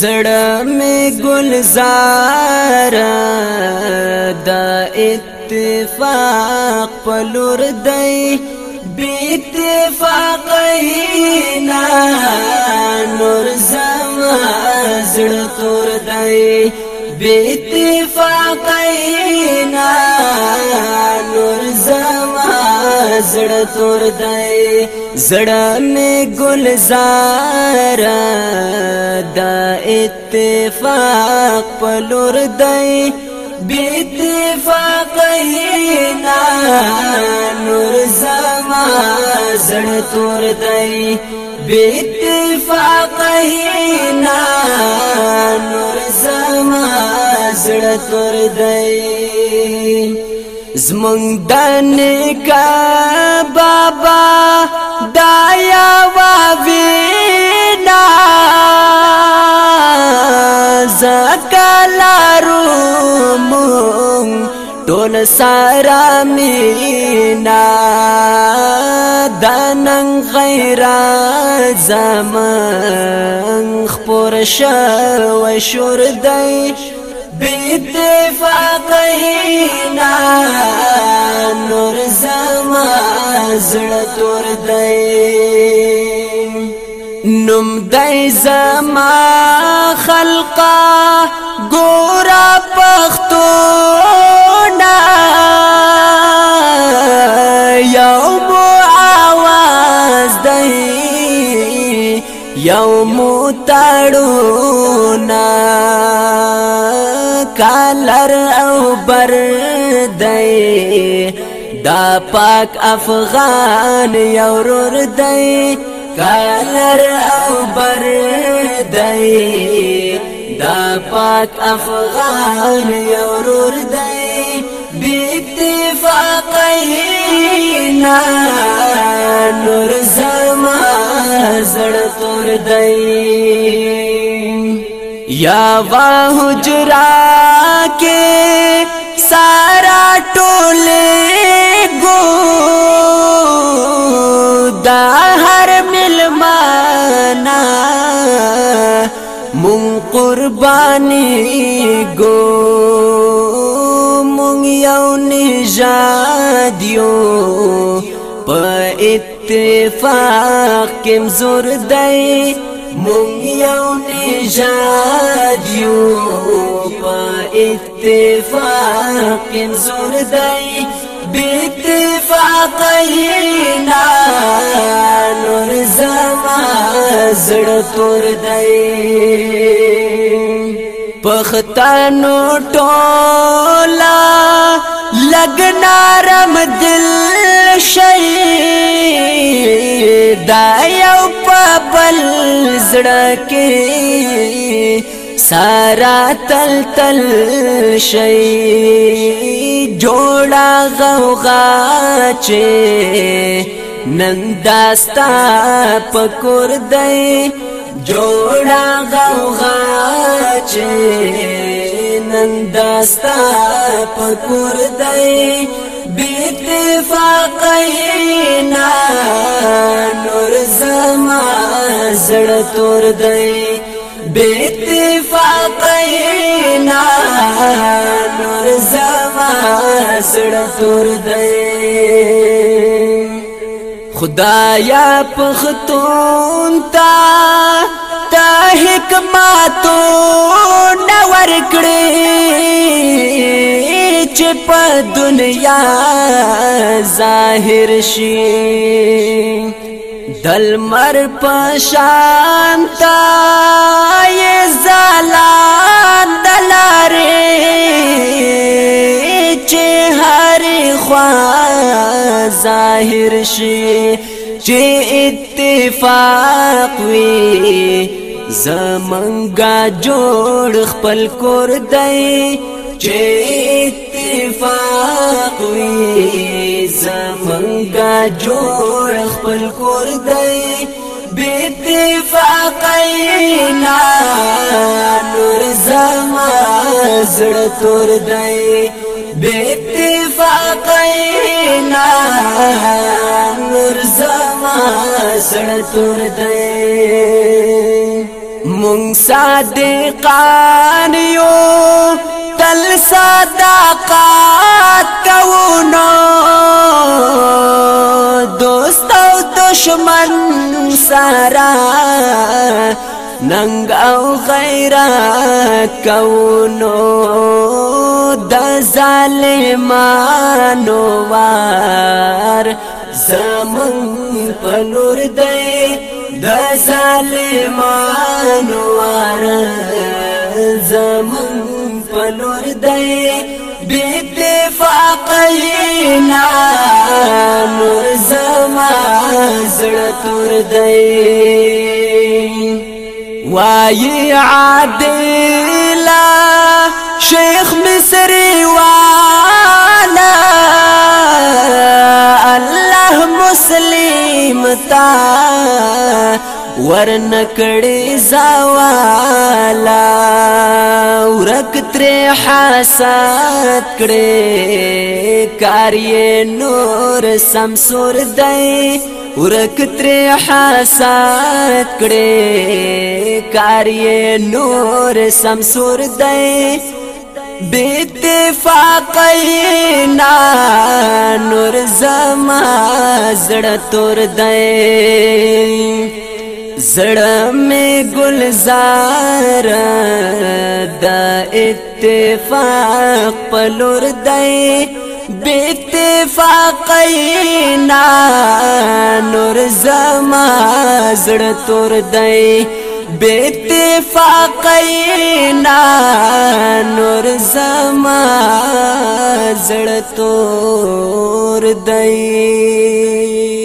زړه مې ګلزار د اتفاق په لور دی بې اتفاق نه نور زما زړه تور دی بې اتفاق نه زړه تور دی زړه می گلزار دا اتفاق پلور دی بی اتفاق هینا نور زما زړه تور دی بی اتفاق هینا نور زما زړه تور دی زمون دنه کا بابا دایا وینا زکلارو مون ټول سارا مینا دنن غیر زمان خپور شو شور دای بیتفاقینا نور زما زړه تور دی نم دای زما خلقا ګورا پختونا یوم आवाज دی یوم تړونا کالر او بر دی دا پاک افغان یورور دی کالر او بر دی دا پاک افغان یورور دی بیتفاقینا نور زما زړه تور دی یا وا حجرات کے سارا ٹولے گو دا ہر مل مانا مون قربانی گو مون یو نجادیوں پا اتفاق کم زردائی مونږ یو نژاد یو په اتفاق انزور دی باتفاق ینا نور زما زړه تور دی پختانو ټولا لگ نارم دل شئی دا یو پا بل زڑکی سارا تل تل شئی جوڑا غوغا چے ننداستا پکور دئی جوڑا غوغا چے دین داستا پکور دی بیتفاقینا نور زما زړه تور دی بیتفاقینا نور زما زړه تور دی خدایا پختون تا د حکمت نو ور کړې چې په دنیا ظاهر شي دل مر پشان تا یې زلان دلارې چې هر خوا ظاهر شي چې اتفاق وي زمنګا جوړ خپل کور دی چې اتفاق وي زمنګا جوړ خپل کور دی بيتفاقينا نور زما زړه تور دی بيتفاقينا نور زما زړه تور دی مونږ صادقان یو تل صداقت کوو نو دوست او دشمن سارا ننګ او غیرت کوو نو د ظالمانو وار زمن په نور دی د ظالمانو وار زمن په نور دی بيتفاقينا نور زما زړه تور دی وای عادل شیخ مصری وای کړي زوالا ورک تر حسد کړي کاری نور سمسور دی ورک تر حسد کړي کاری نور سمسور دی بیتفاقینا نور زما زړه تور دی زړه می گلزار د اتفاق پلور دی بی اتفاقینا نور زما زړه تور دی بی اتفاقینا نور زما زړه تور دی